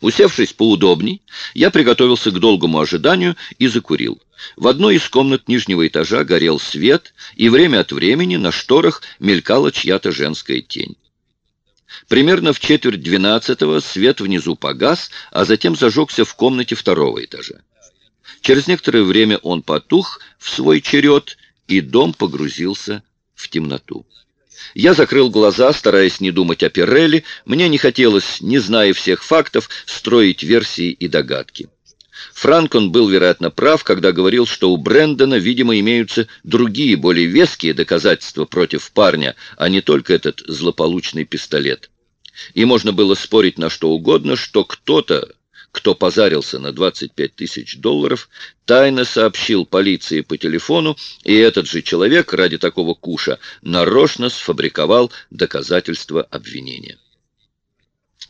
Усевшись поудобней, я приготовился к долгому ожиданию и закурил. В одной из комнат нижнего этажа горел свет, и время от времени на шторах мелькала чья-то женская тень. Примерно в четверть двенадцатого свет внизу погас, а затем зажегся в комнате второго этажа. Через некоторое время он потух в свой черед, и дом погрузился в темноту. Я закрыл глаза, стараясь не думать о Пирелли. Мне не хотелось, не зная всех фактов, строить версии и догадки. Франкон был, вероятно, прав, когда говорил, что у Брэндона, видимо, имеются другие, более веские доказательства против парня, а не только этот злополучный пистолет. И можно было спорить на что угодно, что кто-то кто позарился на 25 тысяч долларов, тайно сообщил полиции по телефону, и этот же человек ради такого куша нарочно сфабриковал доказательства обвинения.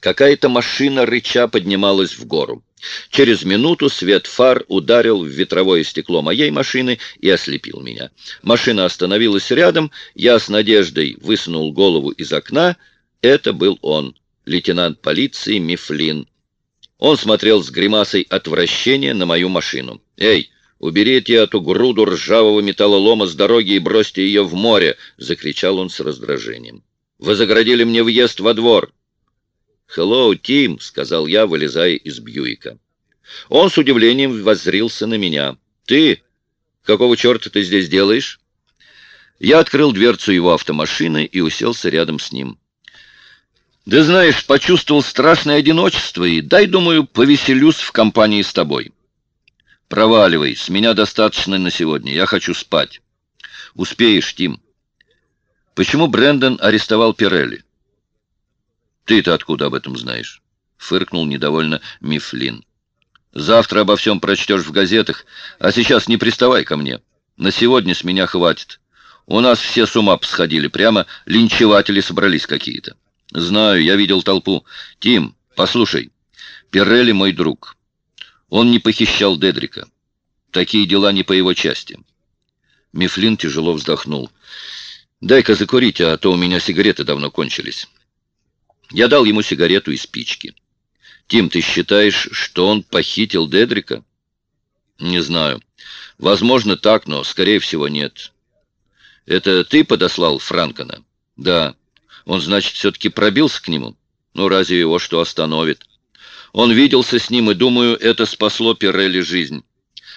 Какая-то машина рыча поднималась в гору. Через минуту свет фар ударил в ветровое стекло моей машины и ослепил меня. Машина остановилась рядом, я с надеждой высунул голову из окна. Это был он, лейтенант полиции Мифлин. Он смотрел с гримасой отвращения на мою машину. «Эй, уберите эту груду ржавого металлолома с дороги и бросьте ее в море!» — закричал он с раздражением. «Вы загородили мне въезд во двор!» «Хеллоу, Тим!» — сказал я, вылезая из Бьюика. Он с удивлением воззрился на меня. «Ты? Какого черта ты здесь делаешь?» Я открыл дверцу его автомашины и уселся рядом с ним. Да знаешь, почувствовал страшное одиночество и, дай, думаю, повеселюсь в компании с тобой. Проваливай, с меня достаточно на сегодня, я хочу спать. Успеешь, Тим. Почему Брэндон арестовал Пирелли? Ты-то откуда об этом знаешь? Фыркнул недовольно Мифлин. Завтра обо всем прочтешь в газетах, а сейчас не приставай ко мне. На сегодня с меня хватит. У нас все с ума посходили, прямо линчеватели собрались какие-то. Знаю, я видел толпу. Тим, послушай, Пирелли мой друг. Он не похищал Дедрика. Такие дела не по его части. Мифлин тяжело вздохнул. «Дай-ка закурить, а то у меня сигареты давно кончились». Я дал ему сигарету и спички. «Тим, ты считаешь, что он похитил Дедрика?» «Не знаю. Возможно, так, но, скорее всего, нет». «Это ты подослал Франкона?» «Да». Он, значит, все-таки пробился к нему? Ну, разве его что остановит? Он виделся с ним, и, думаю, это спасло Пирелли жизнь.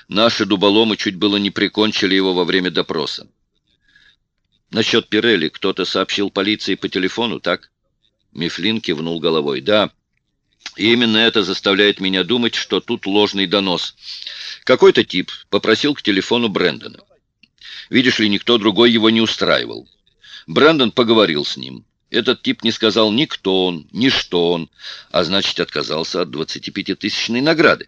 Наши дуболомы чуть было не прикончили его во время допроса. Насчет Пирелли кто-то сообщил полиции по телефону, так? Мифлин кивнул головой. Да, и именно это заставляет меня думать, что тут ложный донос. Какой-то тип попросил к телефону Брэндона. Видишь ли, никто другой его не устраивал. Брэндон поговорил с ним. Этот тип не сказал ни кто он, ни что он, а значит, отказался от 25-тысячной награды.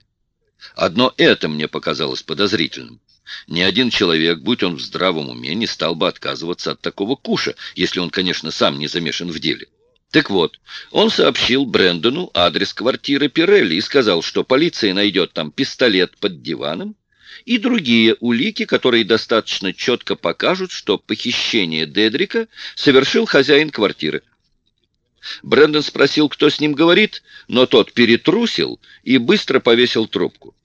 Одно это мне показалось подозрительным. Ни один человек, будь он в здравом уме, не стал бы отказываться от такого куша, если он, конечно, сам не замешан в деле. Так вот, он сообщил Брэндону адрес квартиры Пирелли и сказал, что полиция найдет там пистолет под диваном, и другие улики, которые достаточно четко покажут, что похищение Дедрика совершил хозяин квартиры. Брэндон спросил, кто с ним говорит, но тот перетрусил и быстро повесил трубку.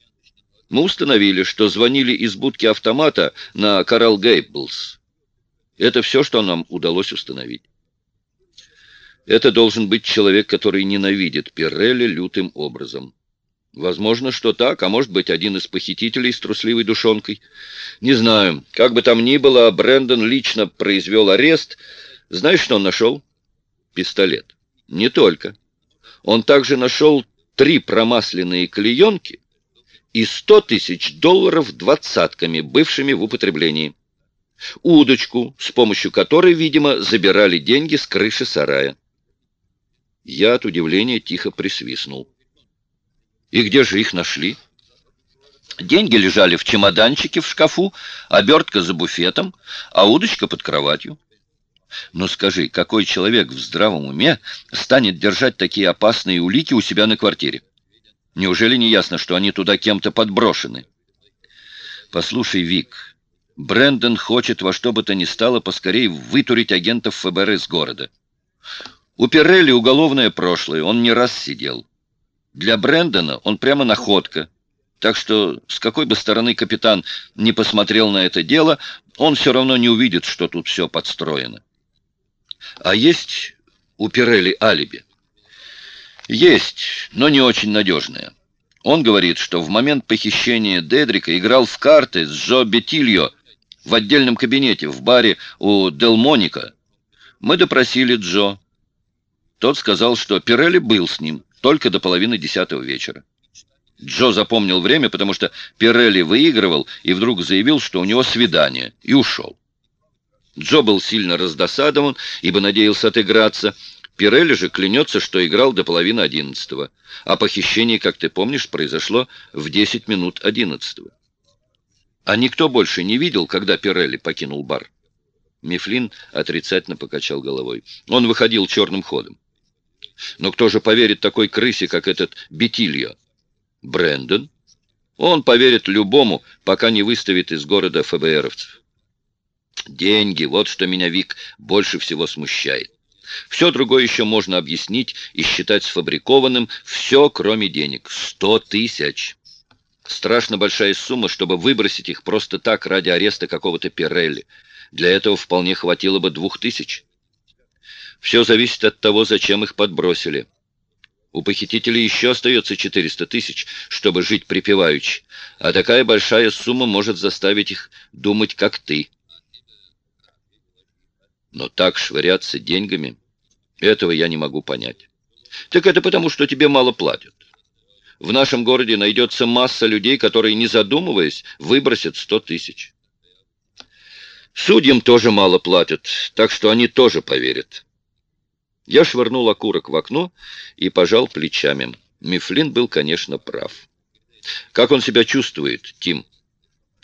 Мы установили, что звонили из будки автомата на Коралл Гейблс. Это все, что нам удалось установить. Это должен быть человек, который ненавидит Пирелли лютым образом. Возможно, что так, а может быть, один из похитителей с трусливой душонкой. Не знаю. Как бы там ни было, Брэндон лично произвел арест. Знаешь, что он нашел? Пистолет. Не только. Он также нашел три промасленные клеенки и сто тысяч долларов двадцатками, бывшими в употреблении. Удочку, с помощью которой, видимо, забирали деньги с крыши сарая. Я от удивления тихо присвистнул. И где же их нашли? Деньги лежали в чемоданчике в шкафу, обертка за буфетом, а удочка под кроватью. Но скажи, какой человек в здравом уме станет держать такие опасные улики у себя на квартире? Неужели не ясно, что они туда кем-то подброшены? Послушай, Вик, Брэндон хочет во что бы то ни стало поскорее вытурить агентов ФБР из города. У Пирелли уголовное прошлое, он не раз сидел. Для Брэндона он прямо находка. Так что с какой бы стороны капитан не посмотрел на это дело, он все равно не увидит, что тут все подстроено. А есть у Пирелли алиби? Есть, но не очень надежное. Он говорит, что в момент похищения Дедрика играл в карты с Джо Бетильо в отдельном кабинете в баре у Делмоника. Мы допросили Джо. Тот сказал, что Пирелли был с ним только до половины десятого вечера. Джо запомнил время, потому что Пирелли выигрывал и вдруг заявил, что у него свидание, и ушел. Джо был сильно раздосадован, ибо надеялся отыграться. Пирелли же клянется, что играл до половины одиннадцатого, а похищение, как ты помнишь, произошло в десять минут одиннадцатого. А никто больше не видел, когда Пирелли покинул бар. Мифлин отрицательно покачал головой. Он выходил черным ходом. Но кто же поверит такой крысе, как этот Бетильо? Брэндон? Он поверит любому, пока не выставит из города ФБРовцев. Деньги, вот что меня, Вик, больше всего смущает. Все другое еще можно объяснить и считать сфабрикованным, все, кроме денег. Сто тысяч. Страшно большая сумма, чтобы выбросить их просто так ради ареста какого-то Пирелли. Для этого вполне хватило бы двух тысяч. Все зависит от того, зачем их подбросили. У похитителей еще остается 400 тысяч, чтобы жить припеваючи, а такая большая сумма может заставить их думать, как ты. Но так швыряться деньгами, этого я не могу понять. Так это потому, что тебе мало платят. В нашем городе найдется масса людей, которые, не задумываясь, выбросят 100 тысяч. Судьям тоже мало платят, так что они тоже поверят. Я швырнул окурок в окно и пожал плечами. Мифлин был, конечно, прав. Как он себя чувствует, Тим?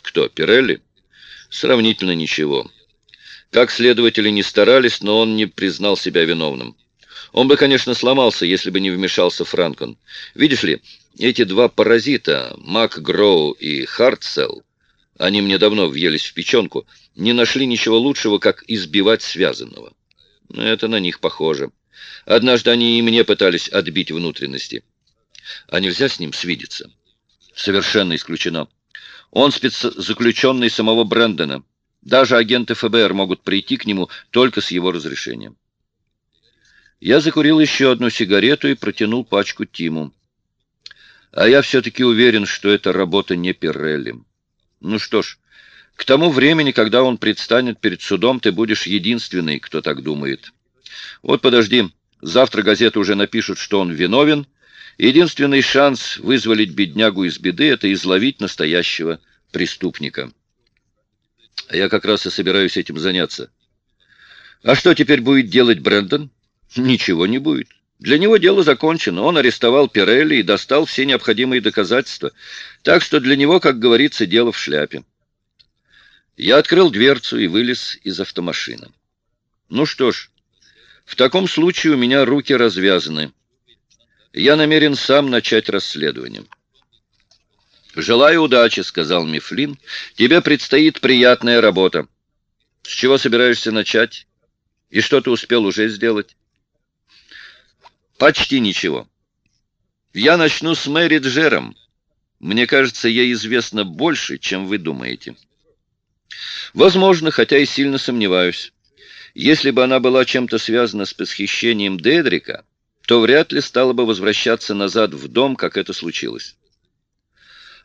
Кто, Пирелли? Сравнительно ничего. Как следователи не старались, но он не признал себя виновным. Он бы, конечно, сломался, если бы не вмешался Франкон. Видишь ли, эти два паразита, Мак Гроу и Хартсел, они мне давно въелись в печенку, не нашли ничего лучшего, как избивать связанного. Это на них похоже. Однажды они и мне пытались отбить внутренности. А нельзя с ним свидеться? Совершенно исключено. Он спецзаключенный самого Брэндона. Даже агенты ФБР могут прийти к нему только с его разрешением. Я закурил еще одну сигарету и протянул пачку Тиму. А я все-таки уверен, что это работа не Пирелли. Ну что ж, к тому времени, когда он предстанет перед судом, ты будешь единственный, кто так думает. Вот подожди, завтра газеты уже напишут, что он виновен. Единственный шанс вызволить беднягу из беды — это изловить настоящего преступника. А я как раз и собираюсь этим заняться. А что теперь будет делать Брэндон? Ничего не будет. Для него дело закончено. Он арестовал Пирелли и достал все необходимые доказательства. Так что для него, как говорится, дело в шляпе. Я открыл дверцу и вылез из автомашины. Ну что ж, в таком случае у меня руки развязаны. Я намерен сам начать расследование. «Желаю удачи», — сказал Мифлин. «Тебе предстоит приятная работа. С чего собираешься начать? И что ты успел уже сделать?» «Почти ничего. Я начну с Мэри Джером. Мне кажется, ей известно больше, чем вы думаете». Возможно, хотя и сильно сомневаюсь. Если бы она была чем-то связана с похищением Дедрика, то вряд ли стала бы возвращаться назад в дом, как это случилось.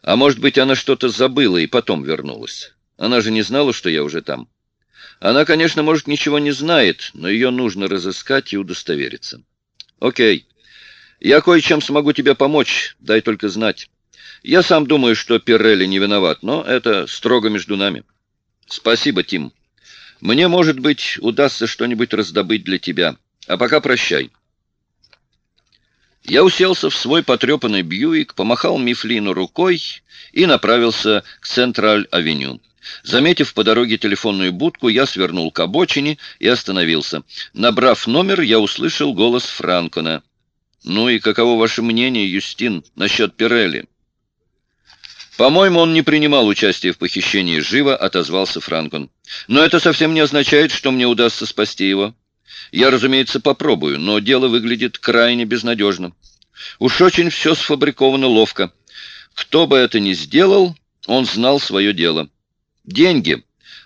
А может быть, она что-то забыла и потом вернулась. Она же не знала, что я уже там. Она, конечно, может, ничего не знает, но ее нужно разыскать и удостовериться. Окей. Я кое-чем смогу тебе помочь, дай только знать. Я сам думаю, что Пирелли не виноват, но это строго между нами. Спасибо, Тим. Мне, может быть, удастся что-нибудь раздобыть для тебя. А пока прощай. Я уселся в свой потрепанный Бьюик, помахал Мифлину рукой и направился к Централь-авеню. Заметив по дороге телефонную будку, я свернул к обочине и остановился. Набрав номер, я услышал голос Франкона. «Ну и каково ваше мнение, Юстин, насчет Пирелли?» «По-моему, он не принимал участия в похищении живо», — отозвался Франкон. «Но это совсем не означает, что мне удастся спасти его. Я, разумеется, попробую, но дело выглядит крайне безнадежно. Уж очень все сфабриковано ловко. Кто бы это ни сделал, он знал свое дело. Деньги.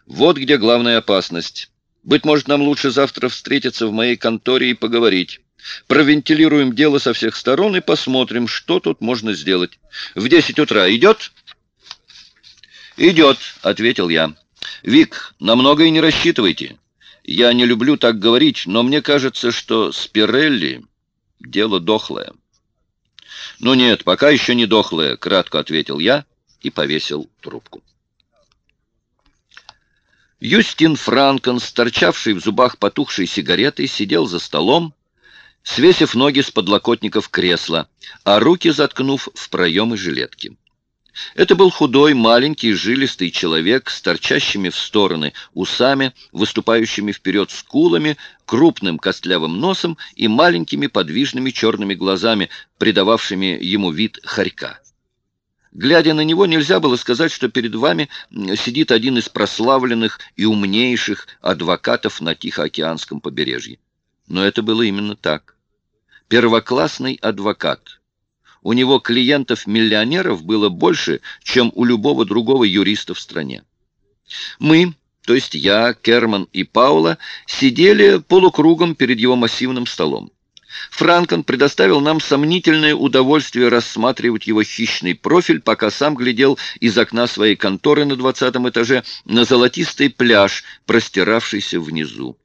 Вот где главная опасность. Быть может, нам лучше завтра встретиться в моей конторе и поговорить. Провентилируем дело со всех сторон и посмотрим, что тут можно сделать. В десять утра идет?» «Идет», — ответил я. «Вик, на многое не рассчитывайте. Я не люблю так говорить, но мне кажется, что с Пирелли дело дохлое». «Ну нет, пока еще не дохлое», — кратко ответил я и повесил трубку. Юстин Франкон, торчавший в зубах потухшей сигаретой, сидел за столом, свесив ноги с подлокотников кресла, а руки заткнув в проемы жилетки. Это был худой, маленький, жилистый человек с торчащими в стороны усами, выступающими вперед скулами, крупным костлявым носом и маленькими подвижными черными глазами, придававшими ему вид хорька. Глядя на него, нельзя было сказать, что перед вами сидит один из прославленных и умнейших адвокатов на Тихоокеанском побережье. Но это было именно так. Первоклассный адвокат. У него клиентов-миллионеров было больше, чем у любого другого юриста в стране. Мы, то есть я, Керман и Паула, сидели полукругом перед его массивным столом. Франкон предоставил нам сомнительное удовольствие рассматривать его хищный профиль, пока сам глядел из окна своей конторы на двадцатом этаже на золотистый пляж, простиравшийся внизу.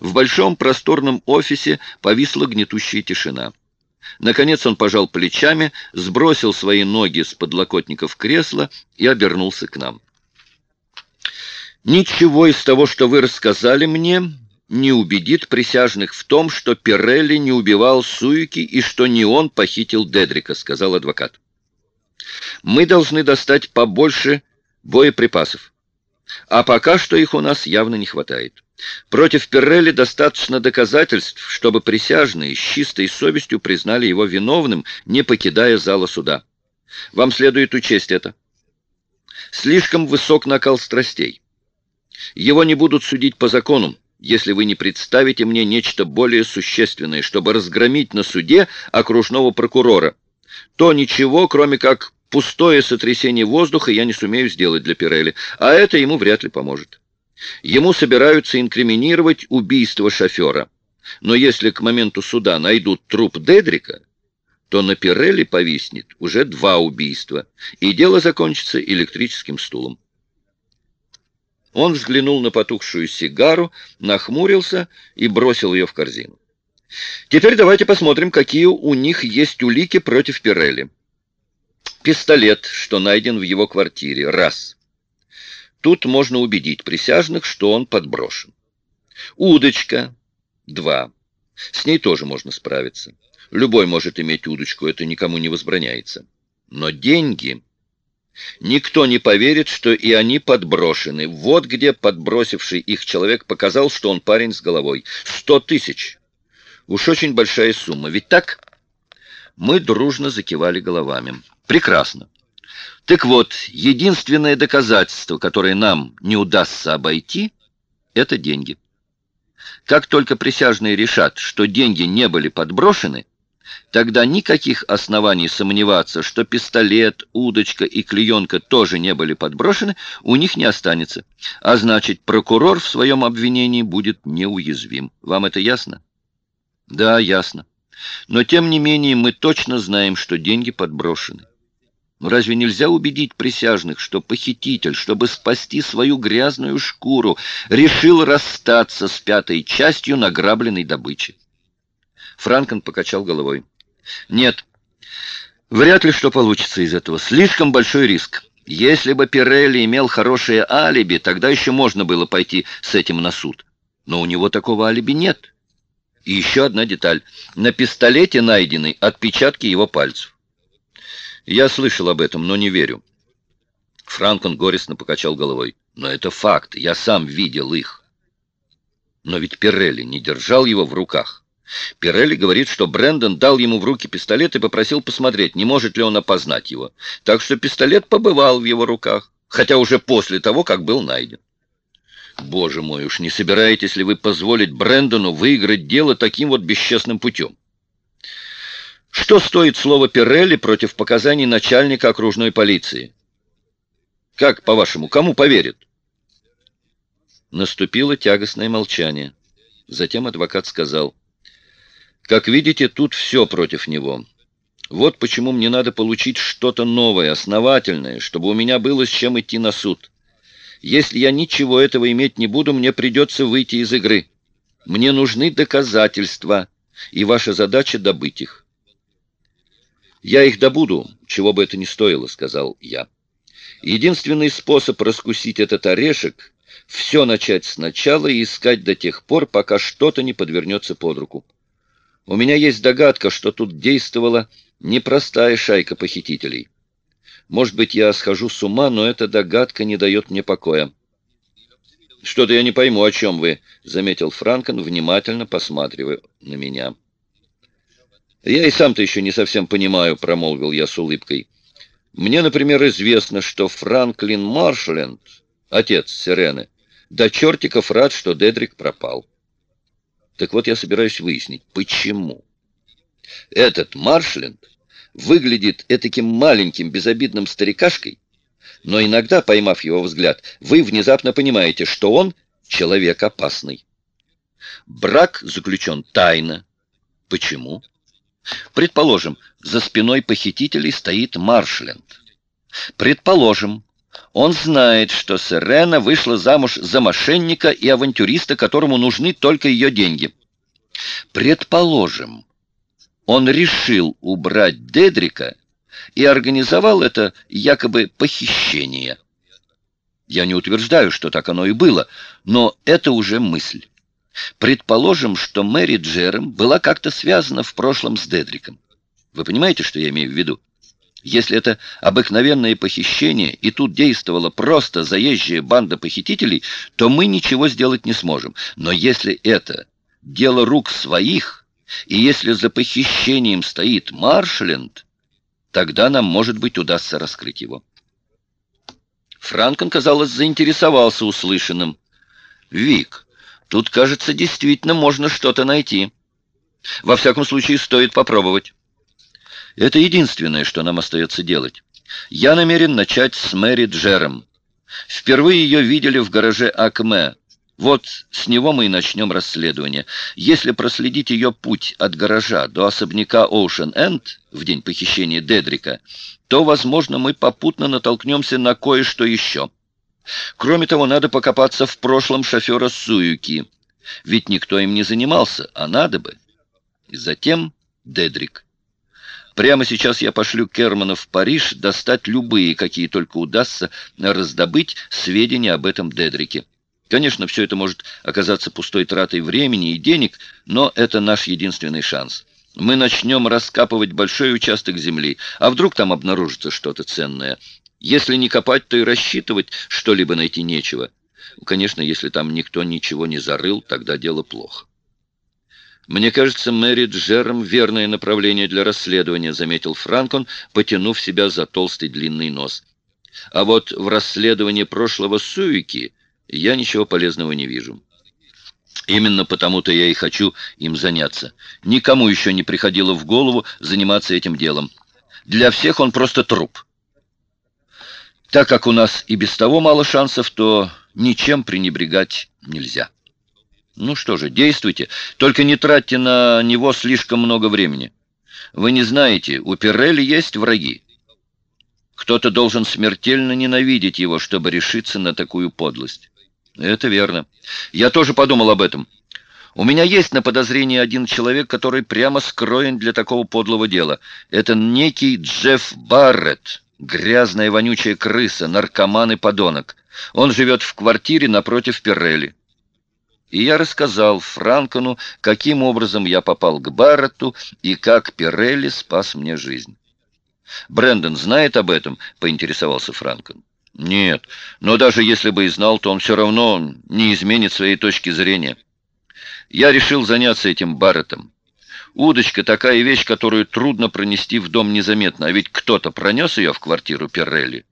В большом просторном офисе повисла гнетущая тишина. Наконец он пожал плечами, сбросил свои ноги с подлокотников кресла и обернулся к нам. «Ничего из того, что вы рассказали мне, не убедит присяжных в том, что Пирелли не убивал Суики и что не он похитил Дедрика», — сказал адвокат. «Мы должны достать побольше боеприпасов. А пока что их у нас явно не хватает. Против Пирелли достаточно доказательств, чтобы присяжные с чистой совестью признали его виновным, не покидая зала суда. Вам следует учесть это. Слишком высок накал страстей. Его не будут судить по закону, если вы не представите мне нечто более существенное, чтобы разгромить на суде окружного прокурора. То ничего, кроме как пустое сотрясение воздуха, я не сумею сделать для Пирелли, а это ему вряд ли поможет. Ему собираются инкриминировать убийство шофера. Но если к моменту суда найдут труп Дедрика, то на Пирелли повиснет уже два убийства, и дело закончится электрическим стулом. Он взглянул на потухшую сигару, нахмурился и бросил ее в корзину. Теперь давайте посмотрим, какие у них есть улики против Пирелли. Пистолет, что найден в его квартире, раз. Тут можно убедить присяжных, что он подброшен. Удочка, два. С ней тоже можно справиться. Любой может иметь удочку, это никому не возбраняется. Но деньги... Никто не поверит, что и они подброшены. Вот где подбросивший их человек показал, что он парень с головой. Сто тысяч. Уж очень большая сумма. Ведь так? Мы дружно закивали головами. Прекрасно. Так вот, единственное доказательство, которое нам не удастся обойти, это деньги. Как только присяжные решат, что деньги не были подброшены, Тогда никаких оснований сомневаться, что пистолет, удочка и клеенка тоже не были подброшены, у них не останется. А значит, прокурор в своем обвинении будет неуязвим. Вам это ясно? Да, ясно. Но тем не менее мы точно знаем, что деньги подброшены. Но разве нельзя убедить присяжных, что похититель, чтобы спасти свою грязную шкуру, решил расстаться с пятой частью награбленной добычи? Франкон покачал головой. «Нет, вряд ли что получится из этого. Слишком большой риск. Если бы Пирелли имел хорошее алиби, тогда еще можно было пойти с этим на суд. Но у него такого алиби нет. И еще одна деталь. На пистолете найдены отпечатки его пальцев. Я слышал об этом, но не верю. Франкон горестно покачал головой. Но это факт, я сам видел их. Но ведь Пирелли не держал его в руках. Пирелли говорит, что Брэндон дал ему в руки пистолет и попросил посмотреть, не может ли он опознать его. Так что пистолет побывал в его руках, хотя уже после того, как был найден. Боже мой, уж не собираетесь ли вы позволить Брэндону выиграть дело таким вот бесчестным путем? Что стоит слово Пирелли против показаний начальника окружной полиции? Как, по-вашему, кому поверит? Наступило тягостное молчание. Затем адвокат сказал, «Как видите, тут все против него. Вот почему мне надо получить что-то новое, основательное, чтобы у меня было с чем идти на суд. Если я ничего этого иметь не буду, мне придется выйти из игры. Мне нужны доказательства, и ваша задача — добыть их». «Я их добуду, чего бы это ни стоило», — сказал я. «Единственный способ раскусить этот орешек все начать сначала и искать до тех пор, пока что-то не подвернется под руку. У меня есть догадка, что тут действовала непростая шайка похитителей. Может быть, я схожу с ума, но эта догадка не дает мне покоя. «Что-то я не пойму, о чем вы», — заметил Франкен, внимательно посматривая на меня. «Я и сам-то еще не совсем понимаю», — промолвил я с улыбкой. «Мне, например, известно, что Франклин Маршленд, отец Сирены, до чертиков рад, что Дедрик пропал. Так вот, я собираюсь выяснить, почему. Этот Маршленд выглядит этаким маленьким безобидным старикашкой, но иногда, поймав его взгляд, вы внезапно понимаете, что он человек опасный. Брак заключен тайно. Почему? Предположим, за спиной похитителей стоит Маршленд. Предположим, он знает, что Сирена вышла замуж за мошенника и авантюриста, которому нужны только ее деньги. Предположим, он решил убрать Дедрика и организовал это якобы похищение. Я не утверждаю, что так оно и было, но это уже мысль. Предположим, что Мэри Джерем была как-то связана в прошлом с Дедриком. Вы понимаете, что я имею в виду? Если это обыкновенное похищение, и тут действовала просто заезжая банда похитителей, то мы ничего сделать не сможем. Но если это дело рук своих, и если за похищением стоит Маршленд, тогда нам, может быть, удастся раскрыть его. Франкон, казалось, заинтересовался услышанным. «Вик, тут, кажется, действительно можно что-то найти. Во всяком случае, стоит попробовать». Это единственное, что нам остается делать. Я намерен начать с Мэри Джером. Впервые ее видели в гараже Акме. Вот с него мы и начнем расследование. Если проследить ее путь от гаража до особняка Оушен Энд в день похищения Дедрика, то, возможно, мы попутно натолкнемся на кое-что еще. Кроме того, надо покопаться в прошлом шофера Суюки. Ведь никто им не занимался, а надо бы. И затем Дедрик. Прямо сейчас я пошлю Кермана в Париж достать любые, какие только удастся, раздобыть сведения об этом Дедрике. Конечно, все это может оказаться пустой тратой времени и денег, но это наш единственный шанс. Мы начнем раскапывать большой участок земли, а вдруг там обнаружится что-то ценное. Если не копать, то и рассчитывать что-либо найти нечего. Конечно, если там никто ничего не зарыл, тогда дело плохо. «Мне кажется, Мэри Джером — верное направление для расследования», — заметил Франкон, потянув себя за толстый длинный нос. «А вот в расследовании прошлого Суики я ничего полезного не вижу». Именно потому-то я и хочу им заняться. Никому еще не приходило в голову заниматься этим делом. Для всех он просто труп. Так как у нас и без того мало шансов, то ничем пренебрегать нельзя. Ну что же, действуйте, только не тратьте на него слишком много времени. Вы не знаете, у Пирелли есть враги. Кто-то должен смертельно ненавидеть его, чтобы решиться на такую подлость. Это верно. Я тоже подумал об этом. У меня есть на подозрении один человек, который прямо скроен для такого подлого дела. Это некий Джефф Барретт, грязная вонючая крыса, наркоман и подонок. Он живет в квартире напротив Пирелли. И я рассказал Франкону, каким образом я попал к Барретту и как Пирелли спас мне жизнь. «Брэндон знает об этом?» — поинтересовался Франкон. «Нет, но даже если бы и знал, то он все равно не изменит своей точки зрения. Я решил заняться этим Барреттом. Удочка — такая вещь, которую трудно пронести в дом незаметно, а ведь кто-то пронес ее в квартиру Пирелли.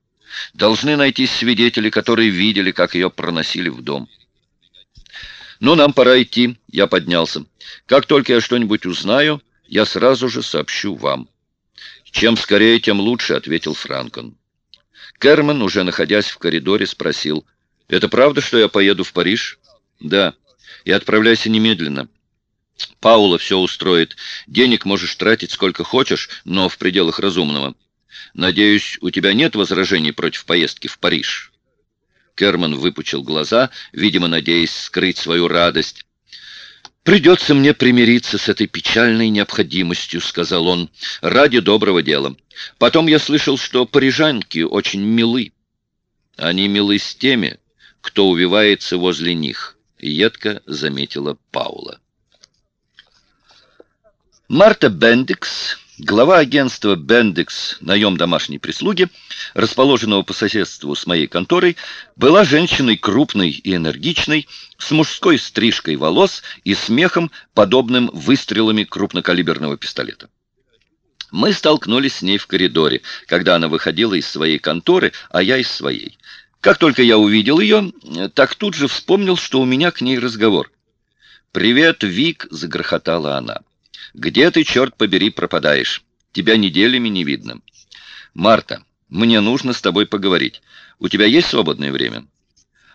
Должны найтись свидетели, которые видели, как ее проносили в дом». «Ну, нам пора идти», — я поднялся. «Как только я что-нибудь узнаю, я сразу же сообщу вам». «Чем скорее, тем лучше», — ответил Франкон. Керман, уже находясь в коридоре, спросил, «Это правда, что я поеду в Париж?» «Да. И отправляйся немедленно». Паула все устроит. Денег можешь тратить сколько хочешь, но в пределах разумного. Надеюсь, у тебя нет возражений против поездки в Париж?» Керман выпучил глаза, видимо, надеясь скрыть свою радость. «Придется мне примириться с этой печальной необходимостью», — сказал он, — «ради доброго дела. Потом я слышал, что парижанки очень милы. Они милы с теми, кто увивается возле них», — едко заметила Паула. Марта Бендикс, глава агентства «Бендикс. Наем домашней прислуги», расположенного по соседству с моей конторой, была женщиной крупной и энергичной, с мужской стрижкой волос и смехом, подобным выстрелами крупнокалиберного пистолета. Мы столкнулись с ней в коридоре, когда она выходила из своей конторы, а я из своей. Как только я увидел ее, так тут же вспомнил, что у меня к ней разговор. «Привет, Вик!» — загрохотала она. Где ты, черт побери, пропадаешь? Тебя неделями не видно. Марта, мне нужно с тобой поговорить. У тебя есть свободное время?»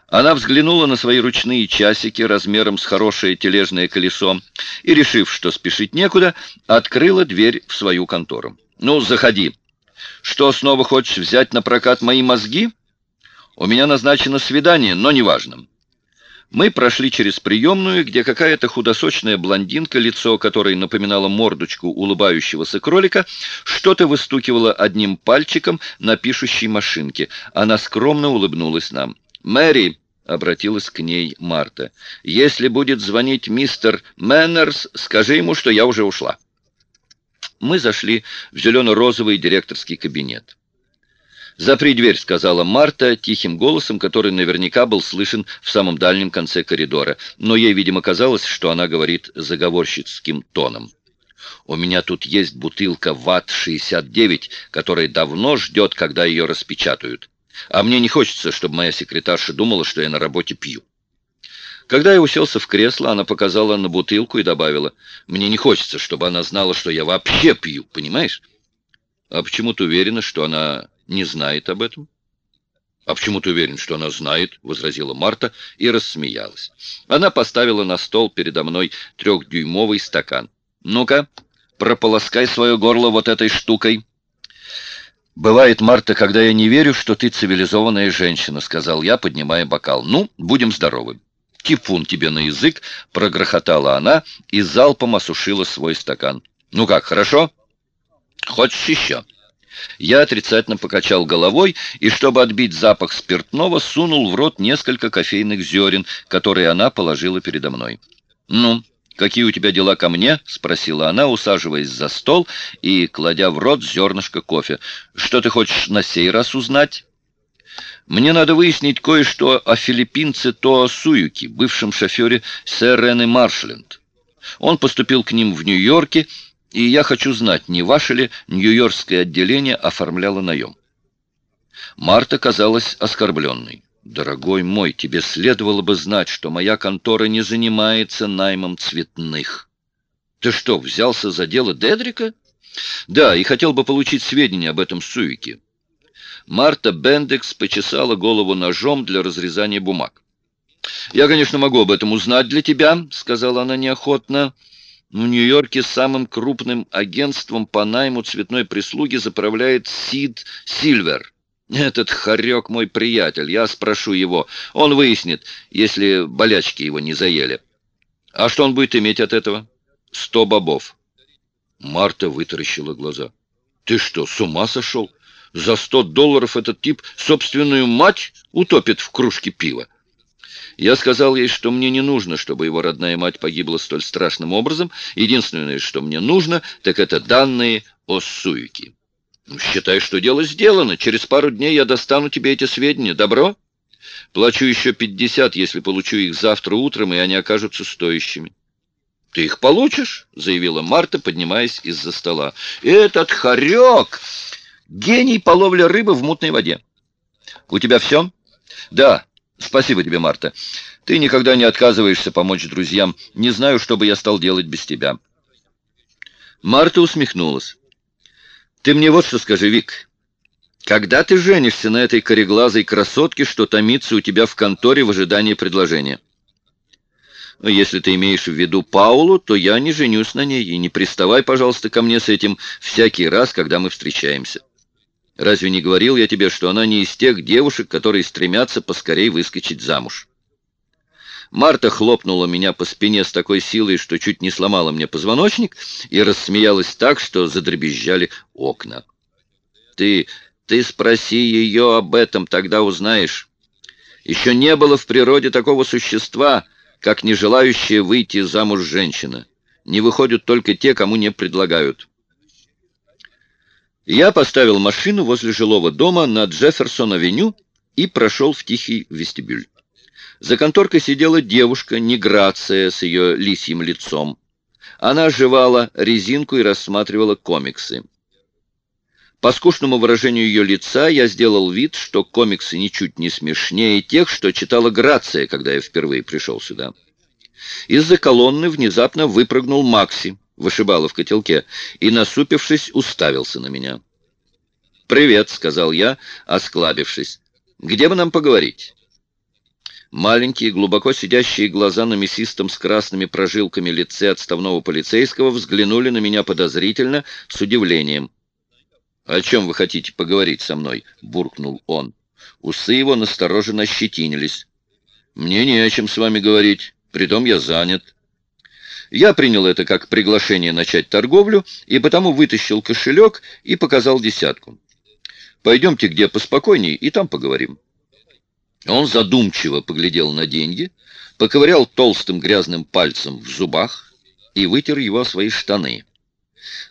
Она взглянула на свои ручные часики размером с хорошее тележное колесо и, решив, что спешить некуда, открыла дверь в свою контору. «Ну, заходи. Что, снова хочешь взять на прокат мои мозги? У меня назначено свидание, но неважно. Мы прошли через приемную, где какая-то худосочная блондинка, лицо которой напоминало мордочку улыбающегося кролика, что-то выстукивала одним пальчиком на пишущей машинке. Она скромно улыбнулась нам. «Мэри!» — обратилась к ней Марта. «Если будет звонить мистер Мэннерс, скажи ему, что я уже ушла». Мы зашли в зелено-розовый директорский кабинет. «Запри дверь», — сказала Марта тихим голосом, который наверняка был слышен в самом дальнем конце коридора, но ей, видимо, казалось, что она говорит заговорщицким тоном. «У меня тут есть бутылка ВАТ-69, которая давно ждет, когда ее распечатают. А мне не хочется, чтобы моя секретарша думала, что я на работе пью». Когда я уселся в кресло, она показала на бутылку и добавила, «Мне не хочется, чтобы она знала, что я вообще пью, понимаешь?» «А почему ты уверена, что она не знает об этом? «А почему ты уверен, что она знает?» — возразила Марта и рассмеялась. Она поставила на стол передо мной трехдюймовый стакан. «Ну-ка, прополоскай свое горло вот этой штукой». «Бывает, Марта, когда я не верю, что ты цивилизованная женщина», — сказал я, поднимая бокал. «Ну, будем здоровы». «Типун тебе на язык!» — прогрохотала она и залпом осушила свой стакан. «Ну как, хорошо?» «Хочешь еще?» Я отрицательно покачал головой и, чтобы отбить запах спиртного, сунул в рот несколько кофейных зерен, которые она положила передо мной. «Ну, какие у тебя дела ко мне?» — спросила она, усаживаясь за стол и кладя в рот зернышко кофе. «Что ты хочешь на сей раз узнать?» «Мне надо выяснить кое-что о филиппинце Тоа Суюки, бывшем шофере сэр Рене Маршленд. Он поступил к ним в Нью-Йорке и я хочу знать, не ваше ли Нью-Йоркское отделение оформляло наем. Марта казалась оскорбленной. «Дорогой мой, тебе следовало бы знать, что моя контора не занимается наймом цветных». «Ты что, взялся за дело Дедрика?» «Да, и хотел бы получить сведения об этом Суике». Марта Бендекс почесала голову ножом для разрезания бумаг. «Я, конечно, могу об этом узнать для тебя», — сказала она неохотно. В Нью-Йорке самым крупным агентством по найму цветной прислуги заправляет Сид Сильвер. Этот хорек мой приятель, я спрошу его. Он выяснит, если болячки его не заели. А что он будет иметь от этого? Сто бобов. Марта вытаращила глаза. Ты что, с ума сошел? За сто долларов этот тип собственную мать утопит в кружке пива. Я сказал ей, что мне не нужно, чтобы его родная мать погибла столь страшным образом. Единственное, что мне нужно, так это данные о Суике. Ну, считай, что дело сделано. Через пару дней я достану тебе эти сведения. Добро? Плачу еще пятьдесят, если получу их завтра утром, и они окажутся стоящими. «Ты их получишь?» — заявила Марта, поднимаясь из-за стола. «Этот хорек! Гений по ловле рыбы в мутной воде. У тебя все?» «Да, Спасибо тебе, Марта. Ты никогда не отказываешься помочь друзьям. Не знаю, что бы я стал делать без тебя. Марта усмехнулась. «Ты мне вот что скажи, Вик. Когда ты женишься на этой кореглазой красотке, что томится у тебя в конторе в ожидании предложения?» «Если ты имеешь в виду Паулу, то я не женюсь на ней, и не приставай, пожалуйста, ко мне с этим всякий раз, когда мы встречаемся. Разве не говорил я тебе, что она не из тех девушек, которые стремятся поскорей выскочить замуж?» Марта хлопнула меня по спине с такой силой, что чуть не сломала мне позвоночник, и рассмеялась так, что задребезжали окна. «Ты, ты спроси ее об этом, тогда узнаешь. Еще не было в природе такого существа, как не желающая выйти замуж женщина. Не выходят только те, кому не предлагают». Я поставил машину возле жилого дома на Джефферсон-авеню и прошел в тихий вестибюль. За конторкой сидела девушка, неграция с ее лисьим лицом. Она жевала резинку и рассматривала комиксы. По скучному выражению ее лица я сделал вид, что комиксы ничуть не смешнее тех, что читала Грация, когда я впервые пришел сюда. Из-за колонны внезапно выпрыгнул Макси, вышибала в котелке, и, насупившись, уставился на меня. «Привет», — сказал я, осклабившись. «Где бы нам поговорить?» Маленькие, глубоко сидящие глаза на мясистом с красными прожилками лице отставного полицейского взглянули на меня подозрительно, с удивлением. «О чем вы хотите поговорить со мной?» — буркнул он. Усы его настороженно ощетинились. «Мне не о чем с вами говорить, притом я занят». Я принял это как приглашение начать торговлю, и потому вытащил кошелек и показал десятку. «Пойдемте где поспокойней, и там поговорим». Он задумчиво поглядел на деньги, поковырял толстым грязным пальцем в зубах и вытер его свои штаны.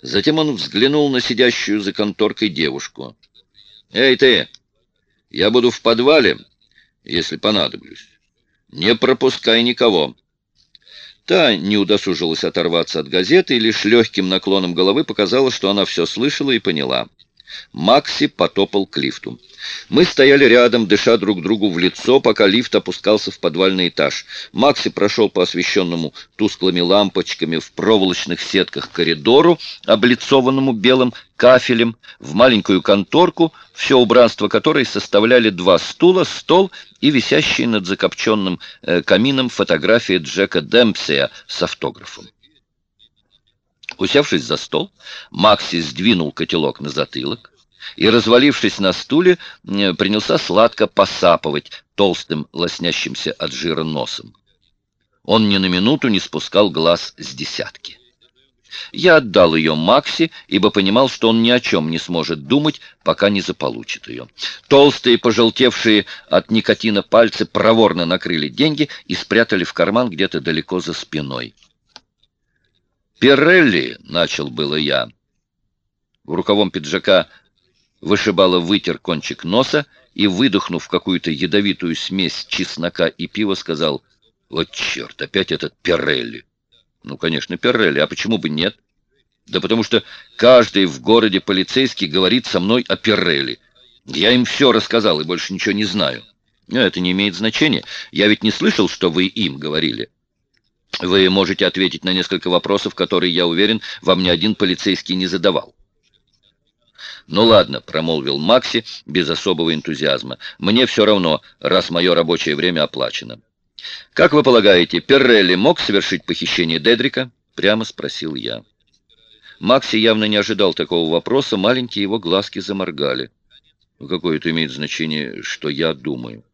Затем он взглянул на сидящую за конторкой девушку. «Эй, ты! Я буду в подвале, если понадоблюсь. Не пропускай никого!» Та не удосужилась оторваться от газеты и лишь легким наклоном головы показала, что она все слышала и поняла. Макси потопал к лифту. Мы стояли рядом, дыша друг другу в лицо, пока лифт опускался в подвальный этаж. Макси прошел по освещенному тусклыми лампочками в проволочных сетках коридору, облицованному белым кафелем, в маленькую конторку, все убранство которой составляли два стула, стол и висящие над закопченным э, камином фотография Джека Демпсия с автографом. Усевшись за стол, Макси сдвинул котелок на затылок и, развалившись на стуле, принялся сладко посапывать толстым, лоснящимся от жира носом. Он ни на минуту не спускал глаз с десятки. Я отдал ее Макси, ибо понимал, что он ни о чем не сможет думать, пока не заполучит ее. Толстые, пожелтевшие от никотина пальцы проворно накрыли деньги и спрятали в карман где-то далеко за спиной. «Пирелли!» — начал было я. В рукавом пиджака вышибало вытер кончик носа и, выдохнув какую-то ядовитую смесь чеснока и пива, сказал, «Вот черт, опять этот Пирелли!» «Ну, конечно, Пирелли, а почему бы нет?» «Да потому что каждый в городе полицейский говорит со мной о Пирелли. Я им все рассказал и больше ничего не знаю. Но это не имеет значения. Я ведь не слышал, что вы им говорили». Вы можете ответить на несколько вопросов, которые, я уверен, вам ни один полицейский не задавал. «Ну ладно», — промолвил Макси без особого энтузиазма. «Мне все равно, раз мое рабочее время оплачено». «Как вы полагаете, Перрелли мог совершить похищение Дедрика?» — прямо спросил я. Макси явно не ожидал такого вопроса, маленькие его глазки заморгали. «Какое это имеет значение, что я думаю?»